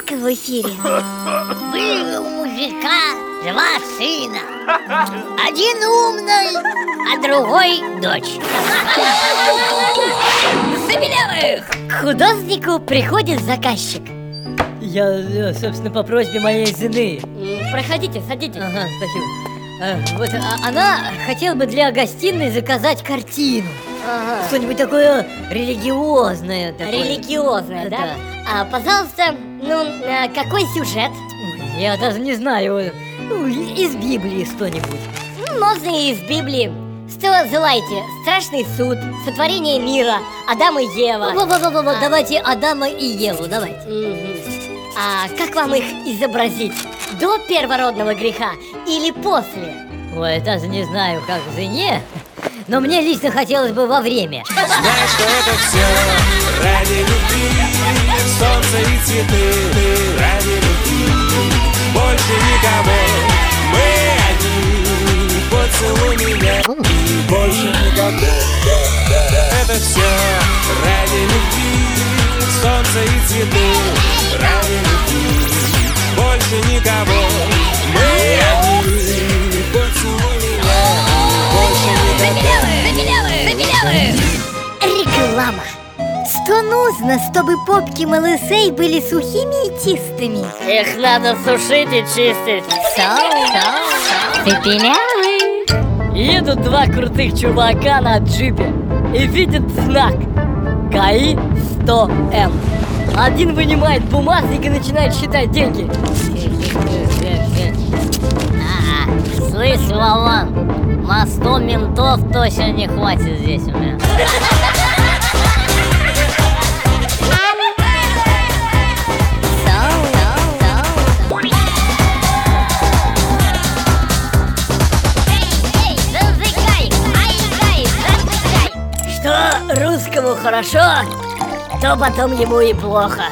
эфире. Были у мужика два сына Один умный, а другой дочь Забелявых! К художнику приходит заказчик. Я, э, собственно, по просьбе моей жены. Проходите, садитесь. Ага, спасибо. Э, вот а- она хотела бы для гостиной заказать картину. Ага. Что-нибудь такое религиозное. Такое. Религиозная, да? А, пожалуйста, ну, а, какой сюжет? Ой, Я даже не знаю. Ну, из Библии что-нибудь. М, Можно и из Библии. Что желаете? Страшный суд, сотворение мира, Адам и Ева. Во-во-во-во, А. давайте Адама и Еву, давайте. Мгм. А как вам их изобразить? До первородного греха или после? Ой, даже не знаю, как в жене. Но мне лично хотелось бы во время. Знай, что это все ради любви Солнце и цветы ради любви. Больше никого Мы одни. Поцелуй меня. И больше никогда. Это все ради любви. Солнце и цветы нужно, чтобы попки малышей были сухими и чистыми? Их надо сушить и чистить. Едут два крутых чувака на джипе и видят знак КАИ 100М. Один вынимает бумажник и начинает считать деньги. Слышь, Вован, на сто ментов точно не хватит здесь у меня русскому хорошо, то потом ему и плохо.